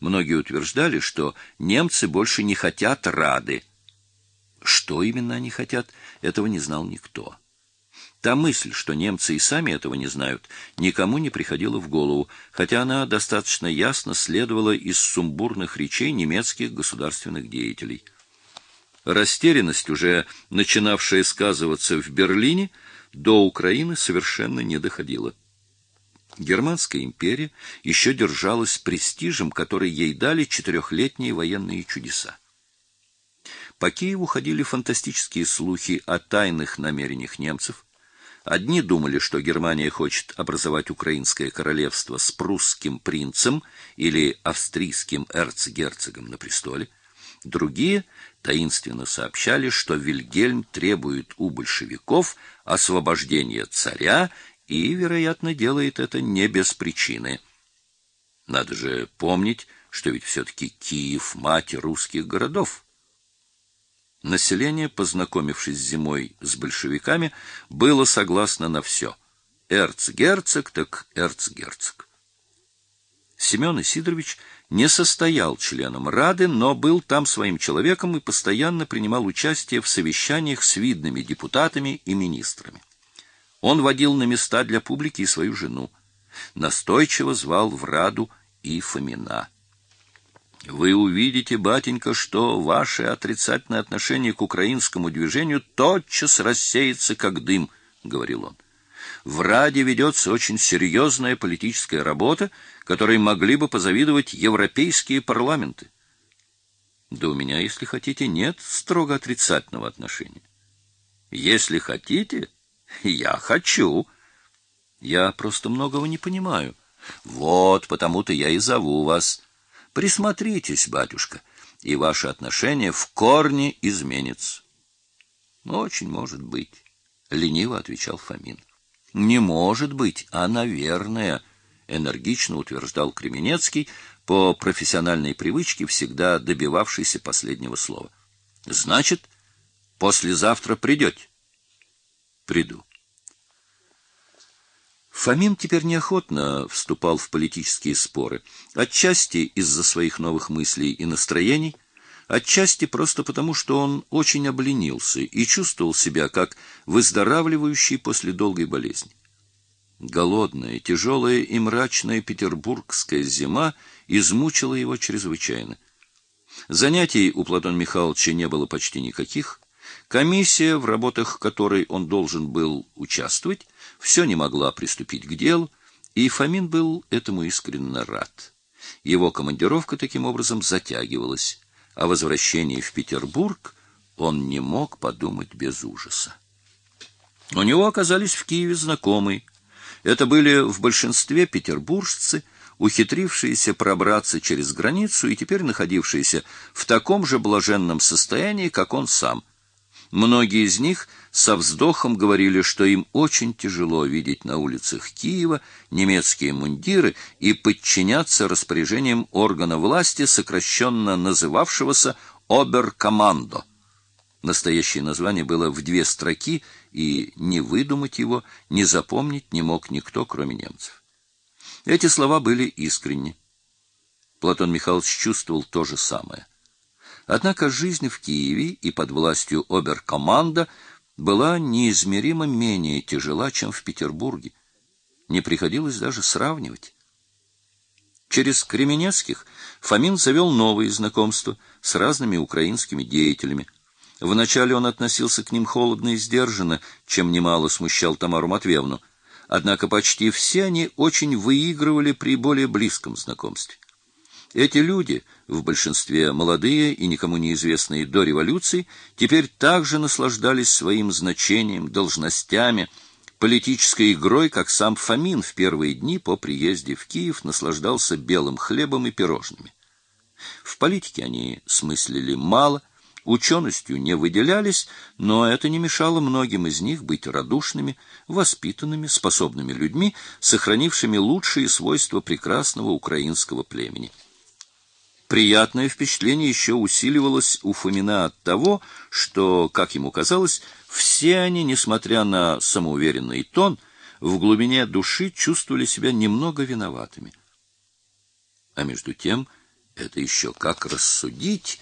Многие утверждали, что немцы больше не хотят Рады. Что именно они хотят, этого не знал никто. Та мысль, что немцы и сами этого не знают, никому не приходила в голову, хотя она достаточно ясно следовала из сумбурных речей немецких государственных деятелей. Растерянность, уже начинавшая сказываться в Берлине, до Украины совершенно не доходила. Германская империя еще держалась престижем, который ей дали четырехлетние военные чудеса. По Киеву ходили фантастические слухи о тайных намерениях немцев, Одни думали, что Германия хочет образовать украинское королевство с прусским принцем или австрийским эрцгерцогом на престоле. Другие таинственно сообщали, что Вильгельм требует у большевиков освобождения царя и, вероятно, делает это не без причины. Надо же помнить, что ведь все-таки Киев — мать русских городов. Население, познакомившись зимой с большевиками, было согласно на все. Эрцгерцог так эрцгерцог. Семен Сидорович не состоял членом Рады, но был там своим человеком и постоянно принимал участие в совещаниях с видными депутатами и министрами. Он водил на места для публики и свою жену. Настойчиво звал в Раду и Фомина. Вы увидите, батенька, что ваше отрицательное отношение к украинскому движению тотчас рассеется, как дым, — говорил он. В Раде ведется очень серьезная политическая работа, которой могли бы позавидовать европейские парламенты. Да у меня, если хотите, нет строго отрицательного отношения. Если хотите, я хочу. Я просто многого не понимаю. Вот потому-то я и зову вас. Присмотритесь, батюшка, и ваше отношение в корне изменится. Очень может быть, лениво отвечал Фомин. Не может быть, а наверное, энергично утверждал Кременецкий, по профессиональной привычке всегда добивавшийся последнего слова. Значит, послезавтра придете? Приду. Фомин теперь неохотно вступал в политические споры, отчасти из-за своих новых мыслей и настроений, отчасти просто потому, что он очень обленился и чувствовал себя как выздоравливающий после долгой болезни. Голодная, тяжелая и мрачная петербургская зима измучила его чрезвычайно. Занятий у Платона Михайловича не было почти никаких. Комиссия, в работах которой он должен был участвовать, все не могла приступить к делу, и Фомин был этому искренне рад. Его командировка таким образом затягивалась, а возвращении в Петербург он не мог подумать без ужаса. У него оказались в Киеве знакомые. Это были в большинстве петербуржцы, ухитрившиеся пробраться через границу и теперь находившиеся в таком же блаженном состоянии, как он сам – Многие из них со вздохом говорили, что им очень тяжело видеть на улицах Киева немецкие мундиры и подчиняться распоряжениям органа власти, сокращенно называвшегося «Оберкомандо». Настоящее название было в две строки, и не выдумать его, не запомнить не мог никто, кроме немцев. Эти слова были искренни. Платон Михайлович чувствовал то же самое. Однако жизнь в Киеве и под властью оберкоманда была неизмеримо менее тяжела, чем в Петербурге. Не приходилось даже сравнивать. Через Кременецких Фомин завел новые знакомства с разными украинскими деятелями. Вначале он относился к ним холодно и сдержанно, чем немало смущал Тамару Матвеевну. Однако почти все они очень выигрывали при более близком знакомстве. Эти люди, в большинстве молодые и никому неизвестные до революции, теперь также наслаждались своим значением, должностями, политической игрой, как сам Фомин в первые дни по приезде в Киев наслаждался белым хлебом и пирожными. В политике они смыслили мало, ученостью не выделялись, но это не мешало многим из них быть радушными, воспитанными, способными людьми, сохранившими лучшие свойства прекрасного украинского племени. Приятное впечатление еще усиливалось у Фомина от того, что, как ему казалось, все они, несмотря на самоуверенный тон, в глубине души чувствовали себя немного виноватыми. А между тем Это еще как рассудить,